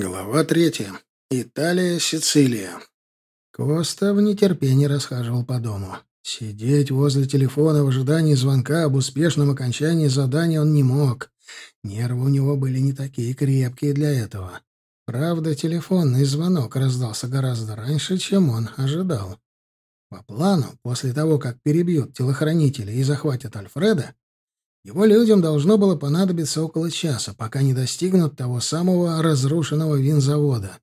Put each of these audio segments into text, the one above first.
Глава третья. Италия, Сицилия. Коста в нетерпении расхаживал по дому. Сидеть возле телефона в ожидании звонка об успешном окончании задания он не мог. Нервы у него были не такие крепкие для этого. Правда, телефонный звонок раздался гораздо раньше, чем он ожидал. По плану, после того, как перебьют телохранители и захватят Альфреда, его людям должно было понадобиться около часа, пока не достигнут того самого разрушенного винзавода.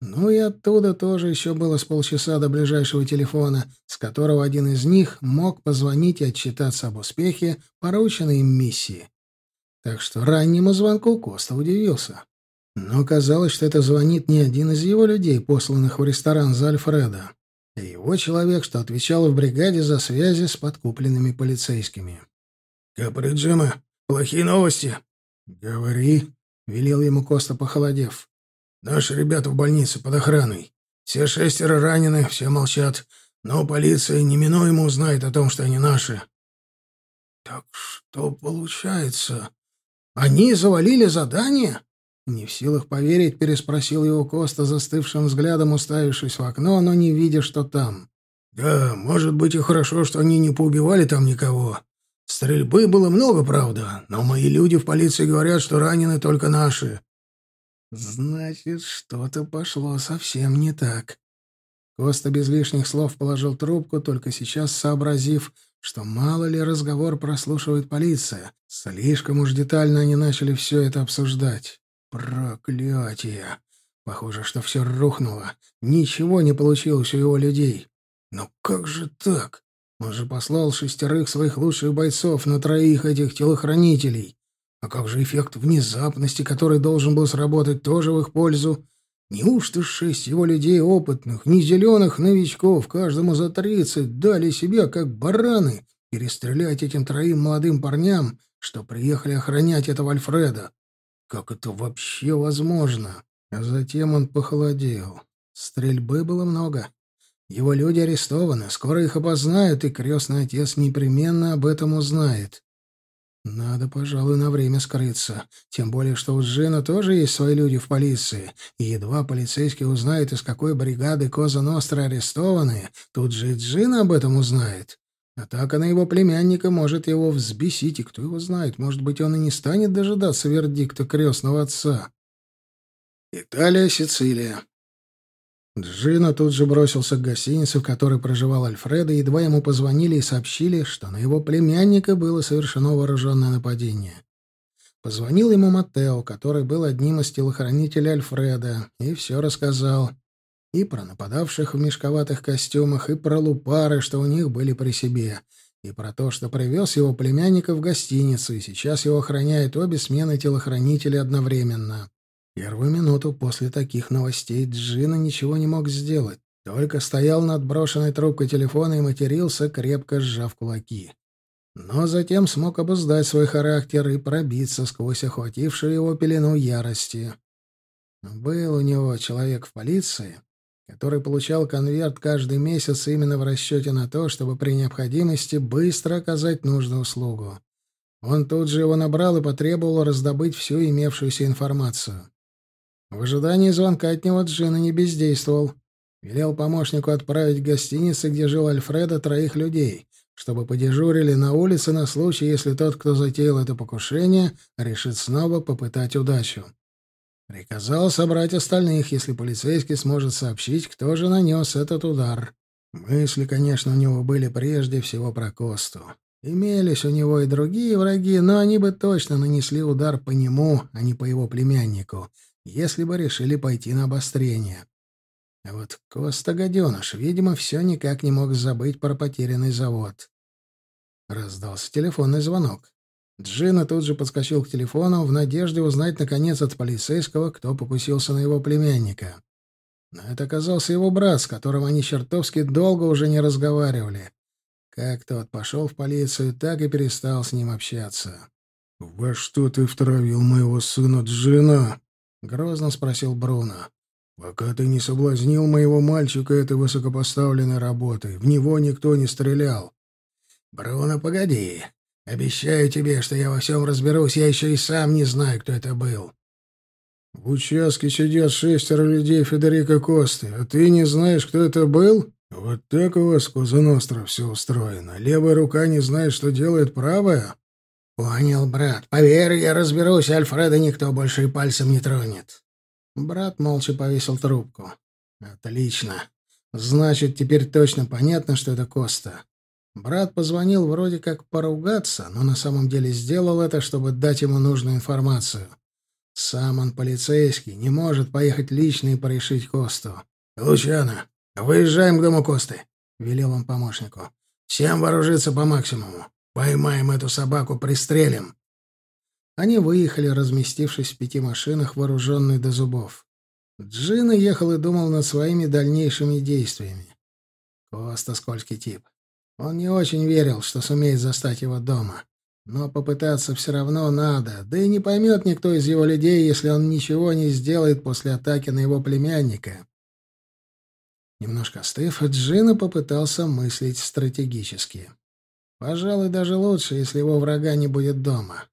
Ну и оттуда тоже еще было с полчаса до ближайшего телефона, с которого один из них мог позвонить и отчитаться об успехе порученной им миссии. Так что раннему звонку Коста удивился. Но казалось, что это звонит не один из его людей, посланных в ресторан за Альфреда, а его человек, что отвечал в бригаде за связи с подкупленными полицейскими. «Каприджима, плохие новости!» «Говори», — велел ему Коста, похолодев. «Наши ребята в больнице под охраной. Все шестеро ранены, все молчат, но полиция неминуемо узнает о том, что они наши». «Так что получается? Они завалили задание?» Не в силах поверить, переспросил его Коста, застывшим взглядом уставившись в окно, но не видя, что там. «Да, может быть и хорошо, что они не поубивали там никого. Стрельбы было много, правда, но мои люди в полиции говорят, что ранены только наши. Значит, что-то пошло совсем не так. Коста без лишних слов положил трубку, только сейчас сообразив, что мало ли разговор прослушивает полиция. Слишком уж детально они начали все это обсуждать. Проклятие! Похоже, что все рухнуло. Ничего не получилось у его людей. Но как же так? Он же послал шестерых своих лучших бойцов на троих этих телохранителей. А как же эффект внезапности, который должен был сработать тоже в их пользу? Неужто шесть его людей опытных, не зеленых новичков, каждому за тридцать, дали себе как бараны, перестрелять этим троим молодым парням, что приехали охранять этого Альфреда? Как это вообще возможно? А затем он похолодел. Стрельбы было много. Его люди арестованы, скоро их опознают, и крестный отец непременно об этом узнает. Надо, пожалуй, на время скрыться. Тем более, что у Джина тоже есть свои люди в полиции. И едва полицейский узнает, из какой бригады Коза Ностра арестованы, тут же и Джина об этом узнает. Атака на его племянника может его взбесить, и кто его знает, может быть, он и не станет дожидаться вердикта крестного отца. Италия, Сицилия. Джина тут же бросился к гостинице, в которой проживал Альфреда, и едва ему позвонили и сообщили, что на его племянника было совершено вооруженное нападение. Позвонил ему Матео, который был одним из телохранителей Альфреда, и все рассказал. И про нападавших в мешковатых костюмах, и про лупары, что у них были при себе, и про то, что привез его племянника в гостиницу, и сейчас его охраняют обе смены телохранителей одновременно. Первую минуту после таких новостей Джина ничего не мог сделать, только стоял над брошенной трубкой телефона и матерился, крепко сжав кулаки. Но затем смог обуздать свой характер и пробиться сквозь охватившую его пелену ярости. Был у него человек в полиции, который получал конверт каждый месяц именно в расчете на то, чтобы при необходимости быстро оказать нужную услугу. Он тут же его набрал и потребовал раздобыть всю имевшуюся информацию. В ожидании звонка от него Джина не бездействовал. Велел помощнику отправить в гостиницы, где жил Альфреда, троих людей, чтобы подежурили на улице на случай, если тот, кто затеял это покушение, решит снова попытать удачу. Приказал собрать остальных, если полицейский сможет сообщить, кто же нанес этот удар. Мысли, конечно, у него были прежде всего про Косту. Имелись у него и другие враги, но они бы точно нанесли удар по нему, а не по его племяннику — если бы решили пойти на обострение. А вот Коста-гаденыш, видимо, все никак не мог забыть про потерянный завод. Раздался телефонный звонок. Джина тут же подскочил к телефону в надежде узнать, наконец, от полицейского, кто покусился на его племянника. Но это оказался его брат, с которым они чертовски долго уже не разговаривали. Как тот пошел в полицию, так и перестал с ним общаться. «Во что ты втравил моего сына Джина?» — грозно спросил Бруно. «Пока ты не соблазнил моего мальчика этой высокопоставленной работой, в него никто не стрелял». «Бруно, погоди. Обещаю тебе, что я во всем разберусь, я еще и сам не знаю, кто это был». «В участке сидят шестеро людей Федерико Косты, а ты не знаешь, кто это был?» «Вот так у вас, Козаностро, все устроено. Левая рука не знает, что делает правая?» «Понял, брат. Поверь, я разберусь, Альфреда никто больше и пальцем не тронет». Брат молча повесил трубку. «Отлично. Значит, теперь точно понятно, что это Коста». Брат позвонил вроде как поругаться, но на самом деле сделал это, чтобы дать ему нужную информацию. Сам он полицейский, не может поехать лично и порешить Косту. «Лучано, выезжаем к дому Косты», — велел он помощнику. «Всем вооружиться по максимуму. Поймаем эту собаку, пристрелим. Они выехали, разместившись в пяти машинах, вооруженные до зубов. Джина ехал и думал над своими дальнейшими действиями. Коста скользкий тип. Он не очень верил, что сумеет застать его дома. Но попытаться все равно надо, да и не поймет никто из его людей, если он ничего не сделает после атаки на его племянника. Немножко остыв, Джина попытался мыслить стратегически. Пожалуй, даже лучше, если его врага не будет дома.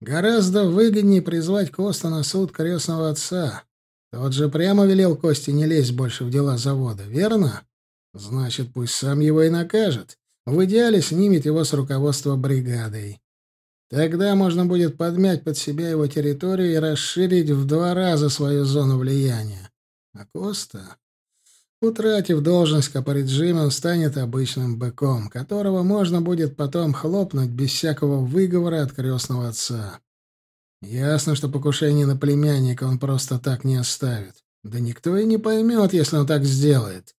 Гораздо выгоднее призвать Коста на суд крестного отца. Тот же прямо велел Косте не лезть больше в дела завода, верно? Значит, пусть сам его и накажет. В идеале снимет его с руководства бригадой. Тогда можно будет подмять под себя его территорию и расширить в два раза свою зону влияния. А Коста? Утратив должность капориджима, он станет обычным быком, которого можно будет потом хлопнуть без всякого выговора от крестного отца. Ясно, что покушение на племянника он просто так не оставит. Да никто и не поймет, если он так сделает.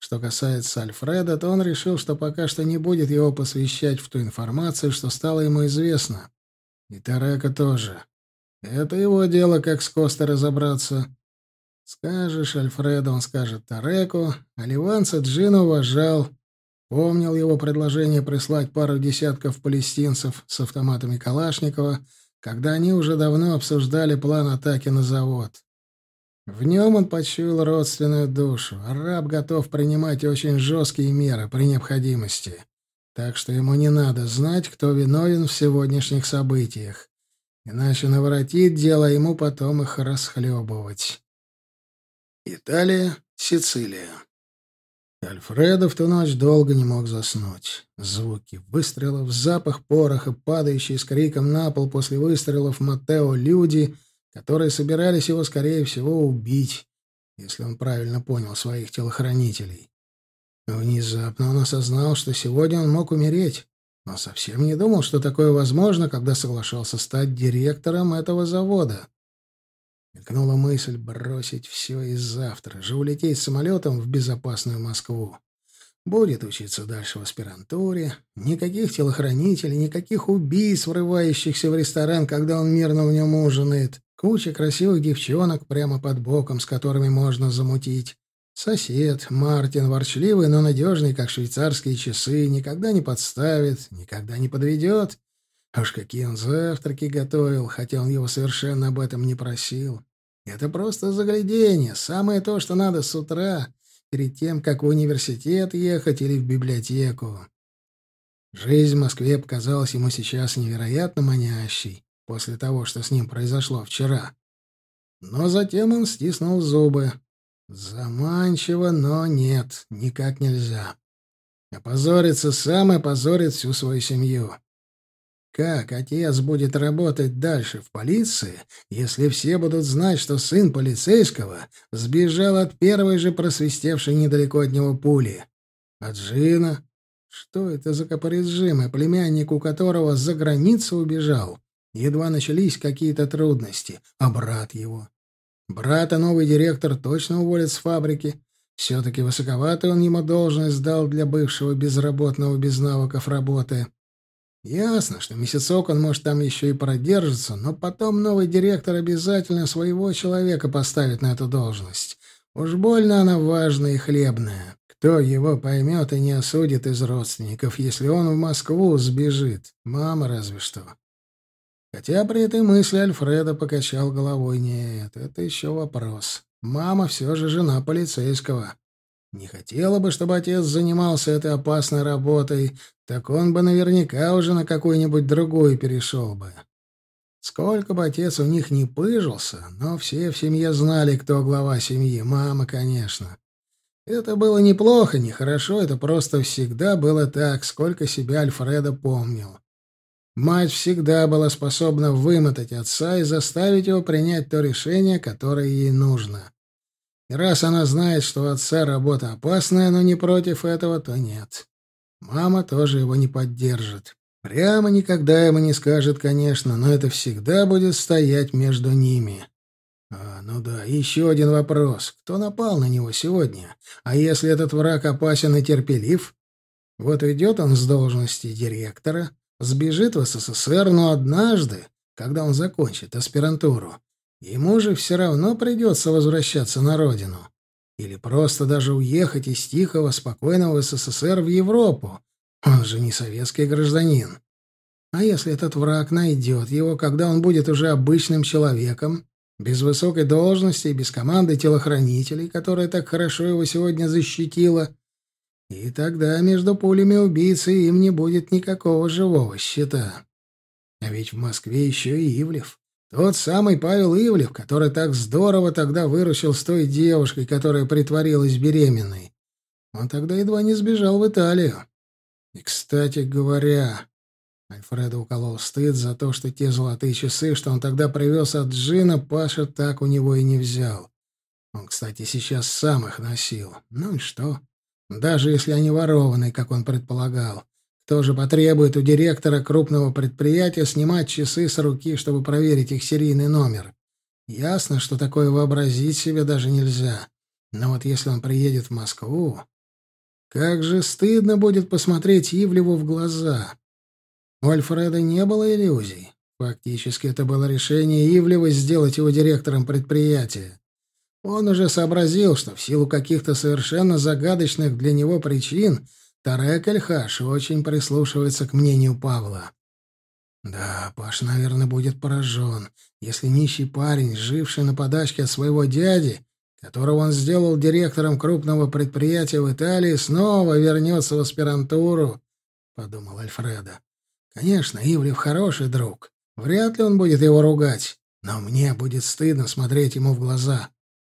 Что касается Альфреда, то он решил, что пока что не будет его посвящать в ту информацию, что стало ему известно. И Тарека тоже. Это его дело, как с Костой разобраться. Скажешь Альфреду, он скажет Тареку, а ливанца Джина уважал, помнил его предложение прислать пару десятков палестинцев с автоматами Калашникова, когда они уже давно обсуждали план атаки на завод. В нем он почуял родственную душу. Араб готов принимать очень жесткие меры при необходимости. Так что ему не надо знать, кто виновен в сегодняшних событиях. Иначе наворотит дело ему потом их расхлебывать. Италия, Сицилия. Альфредо в ту ночь долго не мог заснуть. Звуки выстрелов, запах пороха, падающий с криком на пол после выстрелов Матео люди, которые собирались его, скорее всего, убить, если он правильно понял своих телохранителей. Внезапно он осознал, что сегодня он мог умереть, но совсем не думал, что такое возможно, когда соглашался стать директором этого завода мелькнула мысль бросить все и завтра же улететь самолетом в безопасную Москву. Будет учиться дальше в аспирантуре. Никаких телохранителей, никаких убийц, врывающихся в ресторан, когда он мирно в нем ужинает. Куча красивых девчонок прямо под боком, с которыми можно замутить. Сосед, Мартин, ворчливый, но надежный, как швейцарские часы, никогда не подставит, никогда не подведет. А уж какие он завтраки готовил, хотя он его совершенно об этом не просил. Это просто заглядение, самое то, что надо с утра, перед тем, как в университет ехать или в библиотеку. Жизнь в Москве показалась ему сейчас невероятно манящей после того, что с ним произошло вчера. Но затем он стиснул зубы. Заманчиво, но нет, никак нельзя. Опозорится сам и опозорит всю свою семью. Как отец будет работать дальше в полиции, если все будут знать, что сын полицейского сбежал от первой же просвистевшей недалеко от него пули? А Джина? Что это за капоризжимы, племянник у которого за границу убежал? Едва начались какие-то трудности. А брат его? Брата новый директор точно уволит с фабрики. Все-таки высоковатый он ему должность дал для бывшего безработного без навыков работы. Ясно, что месяцок он, может, там еще и продержится, но потом новый директор обязательно своего человека поставит на эту должность. Уж больно она важная и хлебная. Кто его поймет и не осудит из родственников, если он в Москву сбежит? Мама разве что. Хотя при этой мысли Альфреда покачал головой. Нет, это еще вопрос. Мама все же жена полицейского. Не хотела бы, чтобы отец занимался этой опасной работой, так он бы наверняка уже на какую-нибудь другую перешел бы. Сколько бы отец у них не пыжился, но все в семье знали, кто глава семьи, мама, конечно. Это было неплохо, нехорошо, это просто всегда было так, сколько себя Альфреда помнил. Мать всегда была способна вымотать отца и заставить его принять то решение, которое ей нужно. И раз она знает, что у отца работа опасная, но не против этого, то нет. Мама тоже его не поддержит. Прямо никогда ему не скажет, конечно, но это всегда будет стоять между ними. А, ну да, еще один вопрос. Кто напал на него сегодня? А если этот враг опасен и терпелив? Вот идет он с должности директора, сбежит в СССР, но однажды, когда он закончит аспирантуру, ему же все равно придется возвращаться на родину. Или просто даже уехать из тихого, спокойного СССР в Европу. Он же не советский гражданин. А если этот враг найдет его, когда он будет уже обычным человеком, без высокой должности и без команды телохранителей, которая так хорошо его сегодня защитила, и тогда между пулями убийцы им не будет никакого живого счета. А ведь в Москве еще и Ивлев. Тот самый Павел Ивлев, который так здорово тогда выручил с той девушкой, которая притворилась беременной. Он тогда едва не сбежал в Италию. И, кстати говоря, Альфреда уколол стыд за то, что те золотые часы, что он тогда привез от Джина, Паша так у него и не взял. Он, кстати, сейчас сам их носил. Ну и что? Даже если они ворованы, как он предполагал тоже потребует у директора крупного предприятия снимать часы с руки, чтобы проверить их серийный номер. Ясно, что такое вообразить себе даже нельзя. Но вот если он приедет в Москву, как же стыдно будет посмотреть Ивлеву в глаза. У Альфреда не было иллюзий. Фактически это было решение Ивлева сделать его директором предприятия. Он уже сообразил, что в силу каких-то совершенно загадочных для него причин – Вторая Эльхаш очень прислушивается к мнению Павла. Да, Паш, наверное, будет поражен, если нищий парень, живший на подачке от своего дяди, которого он сделал директором крупного предприятия в Италии, снова вернется в аспирантуру, — подумал Альфреда. Конечно, Ивлев хороший друг. Вряд ли он будет его ругать, но мне будет стыдно смотреть ему в глаза.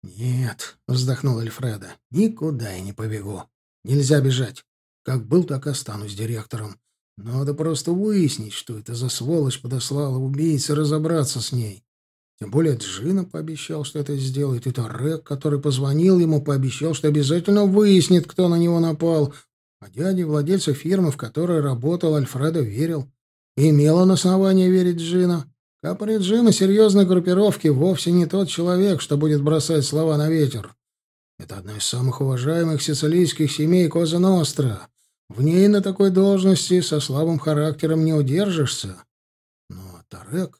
«Нет», — вздохнул Альфреда, — «никуда я не побегу. Нельзя бежать. Как был, так и останусь директором. Надо просто выяснить, что это за сволочь подослала убийца, разобраться с ней. Тем более Джина пообещал, что это сделает, и Торек, который позвонил ему, пообещал, что обязательно выяснит, кто на него напал. А дяде, владельца фирмы, в которой работал, Альфредо верил. И имел он основание верить Джина. Капри Джина серьезной группировки вовсе не тот человек, что будет бросать слова на ветер. Это одна из самых уважаемых сицилийских семей Коза Ностра. В ней на такой должности со слабым характером не удержишься. Но Тарек...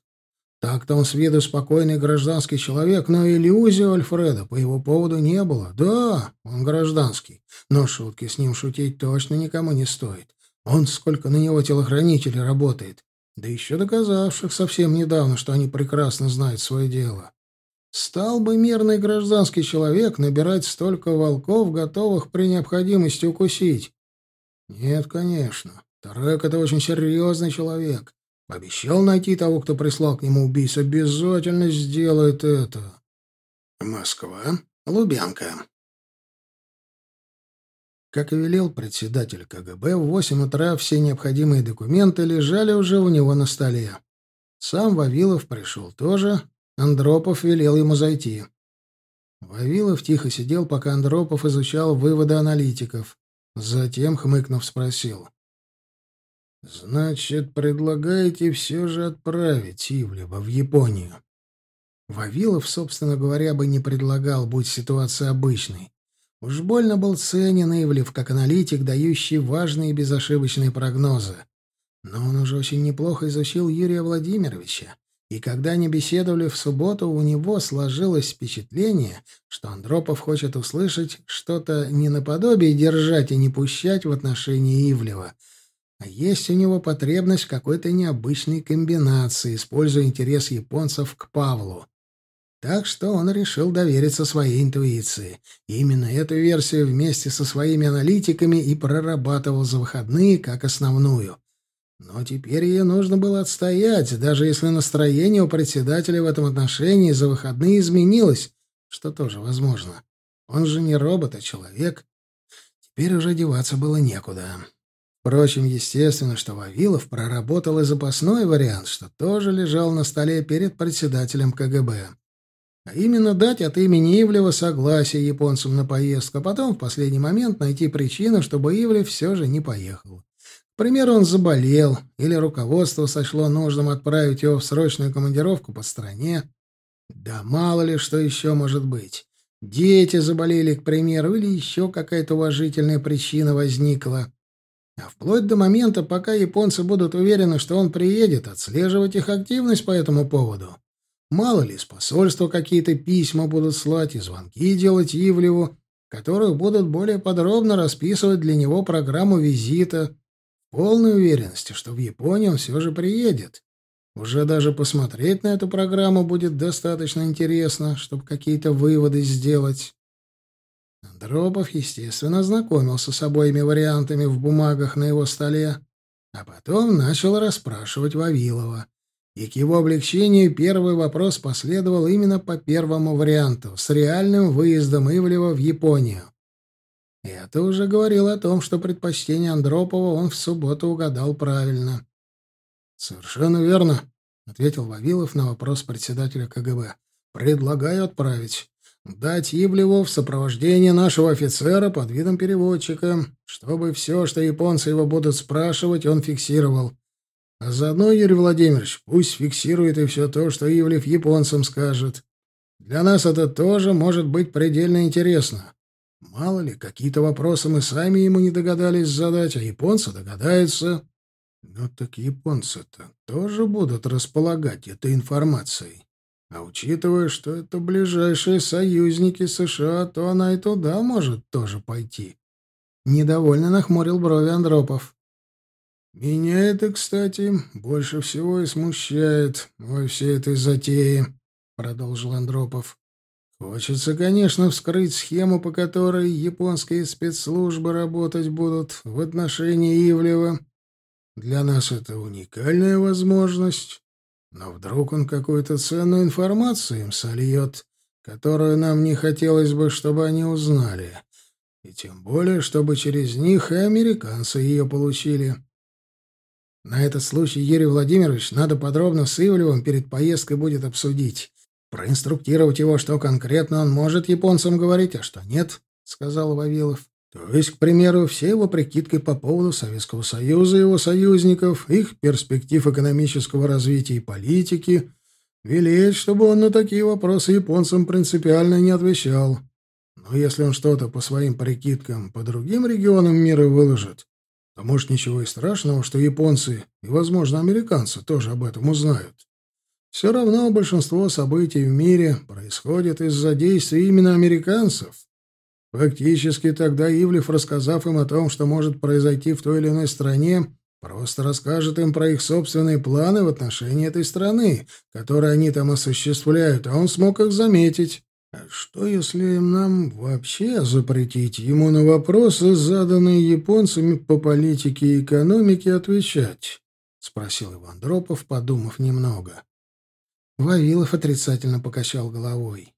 Так-то он с виду спокойный гражданский человек, но иллюзий Альфреда по его поводу не было. Да, он гражданский, но шутки с ним шутить точно никому не стоит. Он сколько на него телохранителей работает, да еще доказавших совсем недавно, что они прекрасно знают свое дело. Стал бы мирный гражданский человек набирать столько волков, готовых при необходимости укусить. «Нет, конечно. Тарек — это очень серьезный человек. Обещал найти того, кто прислал к нему убийц. Обязательно сделает это». Москва, Лубянка. Как и велел председатель КГБ, в восемь утра все необходимые документы лежали уже у него на столе. Сам Вавилов пришел тоже. Андропов велел ему зайти. Вавилов тихо сидел, пока Андропов изучал выводы аналитиков. Затем, хмыкнув, спросил. «Значит, предлагаете все же отправить Ивлева в Японию?» Вавилов, собственно говоря, бы не предлагал, будь ситуация обычной. Уж больно был ценен Ивлев как аналитик, дающий важные безошибочные прогнозы. Но он уже очень неплохо изучил Юрия Владимировича и когда они беседовали в субботу, у него сложилось впечатление, что Андропов хочет услышать что-то не наподобие держать и не пущать в отношении Ивлева, а есть у него потребность какой-то необычной комбинации, используя интерес японцев к Павлу. Так что он решил довериться своей интуиции. И именно эту версию вместе со своими аналитиками и прорабатывал за выходные как основную. Но теперь ее нужно было отстоять, даже если настроение у председателя в этом отношении за выходные изменилось, что тоже возможно. Он же не робот, а человек. Теперь уже деваться было некуда. Впрочем, естественно, что Вавилов проработал и запасной вариант, что тоже лежал на столе перед председателем КГБ. А именно дать от имени Ивлева согласие японцам на поездку, а потом в последний момент найти причину, чтобы Ивлев все же не поехал примеру, он заболел, или руководство сошло нужным отправить его в срочную командировку по стране. Да мало ли, что еще может быть. Дети заболели, к примеру, или еще какая-то уважительная причина возникла. А вплоть до момента, пока японцы будут уверены, что он приедет, отслеживать их активность по этому поводу. Мало ли, из посольства какие-то письма будут слать и звонки делать Ивлеву, в которых будут более подробно расписывать для него программу визита, полной уверенности, что в Японию он все же приедет. Уже даже посмотреть на эту программу будет достаточно интересно, чтобы какие-то выводы сделать. Дробов, естественно, ознакомился с обоими вариантами в бумагах на его столе, а потом начал расспрашивать Вавилова. И к его облегчению первый вопрос последовал именно по первому варианту, с реальным выездом Ивлева в Японию. Это уже говорило о том, что предпочтение Андропова он в субботу угадал правильно. «Совершенно верно», — ответил Вавилов на вопрос председателя КГБ. «Предлагаю отправить. Дать Ивлеву в сопровождение нашего офицера под видом переводчика, чтобы все, что японцы его будут спрашивать, он фиксировал. А заодно, Юрий Владимирович, пусть фиксирует и все то, что Ивлев японцам скажет. Для нас это тоже может быть предельно интересно». Мало ли, какие-то вопросы мы сами ему не догадались задать, а японцы догадаются. Но так японцы-то тоже будут располагать этой информацией. А учитывая, что это ближайшие союзники США, то она и туда может тоже пойти. Недовольно нахмурил брови Андропов. Меня это, кстати, больше всего и смущает во всей этой затее, продолжил Андропов. Хочется, конечно, вскрыть схему, по которой японские спецслужбы работать будут в отношении Ивлева. Для нас это уникальная возможность. Но вдруг он какую-то ценную информацию им сольет, которую нам не хотелось бы, чтобы они узнали. И тем более, чтобы через них и американцы ее получили. На этот случай, Юрий Владимирович, надо подробно с Ивлевым перед поездкой будет обсудить проинструктировать его, что конкретно он может японцам говорить, а что нет, — сказал Вавилов. То есть, к примеру, все его прикидки по поводу Советского Союза и его союзников, их перспектив экономического развития и политики, велеть, чтобы он на такие вопросы японцам принципиально не отвечал. Но если он что-то по своим прикидкам по другим регионам мира выложит, то, может, ничего и страшного, что японцы и, возможно, американцы тоже об этом узнают. Все равно большинство событий в мире происходит из-за действий именно американцев. Фактически тогда Ивлев, рассказав им о том, что может произойти в той или иной стране, просто расскажет им про их собственные планы в отношении этой страны, которые они там осуществляют, а он смог их заметить. А что, если нам вообще запретить ему на вопросы, заданные японцами по политике и экономике, отвечать? — спросил Иван Дропов, подумав немного. Вавилов отрицательно покачал головой.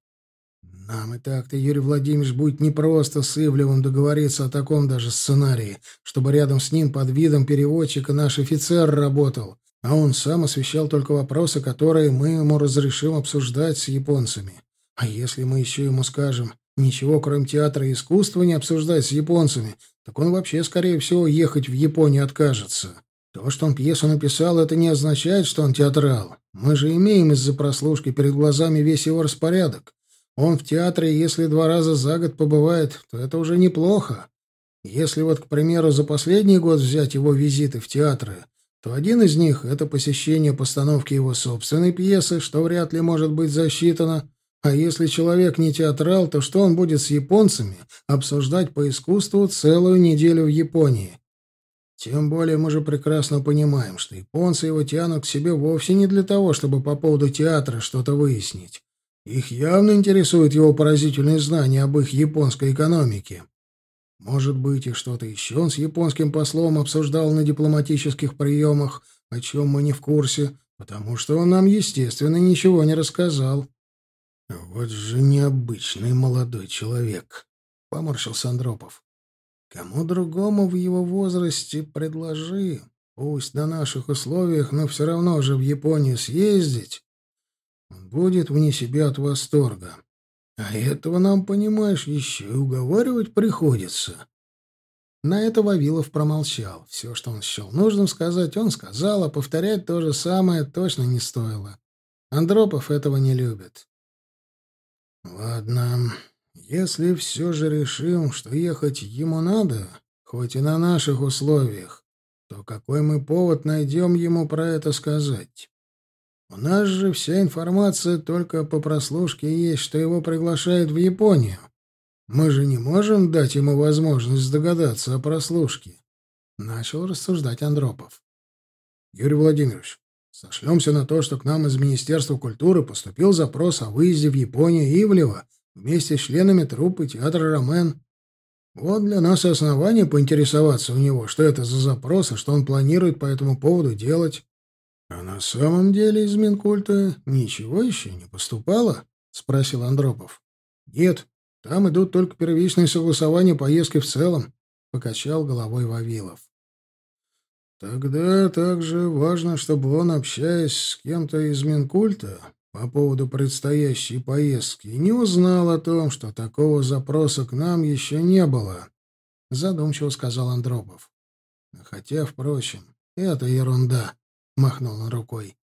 «Нам и так-то, Юрий Владимирович, будет непросто с Ивлевым договориться о таком даже сценарии, чтобы рядом с ним под видом переводчика наш офицер работал, а он сам освещал только вопросы, которые мы ему разрешим обсуждать с японцами. А если мы еще ему скажем, ничего кроме театра и искусства не обсуждать с японцами, так он вообще, скорее всего, ехать в Японию откажется». То, что он пьесу написал, это не означает, что он театрал. Мы же имеем из-за прослушки перед глазами весь его распорядок. Он в театре, если два раза за год побывает, то это уже неплохо. Если вот, к примеру, за последний год взять его визиты в театры, то один из них — это посещение постановки его собственной пьесы, что вряд ли может быть засчитано. А если человек не театрал, то что он будет с японцами обсуждать по искусству целую неделю в Японии? Тем более мы же прекрасно понимаем, что японцы его тянут к себе вовсе не для того, чтобы по поводу театра что-то выяснить. Их явно интересуют его поразительные знания об их японской экономике. Может быть, и что-то еще он с японским послом обсуждал на дипломатических приемах, о чем мы не в курсе, потому что он нам, естественно, ничего не рассказал. «Вот же необычный молодой человек», — поморщился Андропов. Кому другому в его возрасте предложи. Пусть на наших условиях, но все равно же в Японию съездить. Он будет вне себя от восторга. А этого нам, понимаешь, еще и уговаривать приходится. На это Вавилов промолчал. Все, что он счел нужным сказать, он сказал, а повторять то же самое точно не стоило. Андропов этого не любит. «Ладно», если все же решим, что ехать ему надо, хоть и на наших условиях, то какой мы повод найдем ему про это сказать? У нас же вся информация только по прослушке есть, что его приглашают в Японию. Мы же не можем дать ему возможность догадаться о прослушке. Начал рассуждать Андропов. Юрий Владимирович, сошлемся на то, что к нам из Министерства культуры поступил запрос о выезде в Японию Ивлева вместе с членами труппы театра «Ромен». Вот для нас и основание поинтересоваться у него, что это за запрос и что он планирует по этому поводу делать. А на самом деле из Минкульта ничего еще не поступало? — спросил Андропов. — Нет, там идут только первичные согласования поездки в целом, — покачал головой Вавилов. Тогда также важно, чтобы он, общаясь с кем-то из Минкульта, по поводу предстоящей поездки и не узнал о том, что такого запроса к нам еще не было, — задумчиво сказал Андропов. Хотя, впрочем, это ерунда, — махнул он рукой.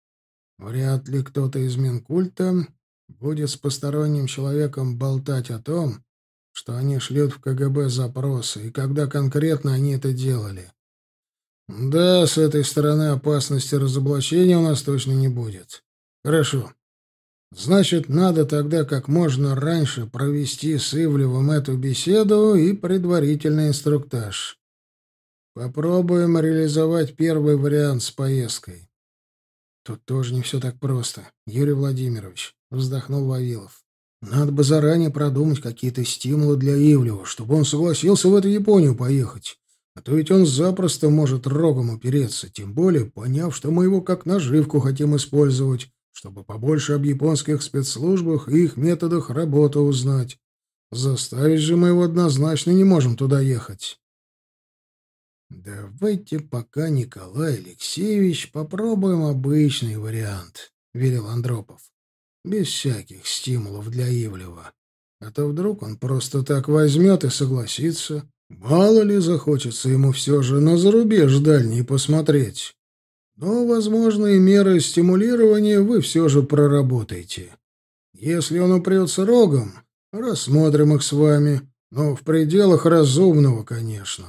Вряд ли кто-то из Минкульта будет с посторонним человеком болтать о том, что они шлют в КГБ запросы и когда конкретно они это делали. Да, с этой стороны опасности разоблачения у нас точно не будет. Хорошо. Значит, надо тогда как можно раньше провести с Ивлевым эту беседу и предварительный инструктаж. Попробуем реализовать первый вариант с поездкой. Тут тоже не все так просто, Юрий Владимирович, вздохнул Вавилов. Надо бы заранее продумать какие-то стимулы для Ивлева, чтобы он согласился в эту Японию поехать. А то ведь он запросто может рогом упереться, тем более поняв, что мы его как наживку хотим использовать чтобы побольше об японских спецслужбах и их методах работы узнать. Заставить же мы его однозначно не можем туда ехать. «Давайте пока, Николай Алексеевич, попробуем обычный вариант», — верил Андропов. «Без всяких стимулов для Ивлева. А то вдруг он просто так возьмет и согласится. Мало ли захочется ему все же на зарубеж дальний посмотреть» но возможные меры стимулирования вы все же проработаете. Если он упрется рогом, рассмотрим их с вами, но в пределах разумного, конечно.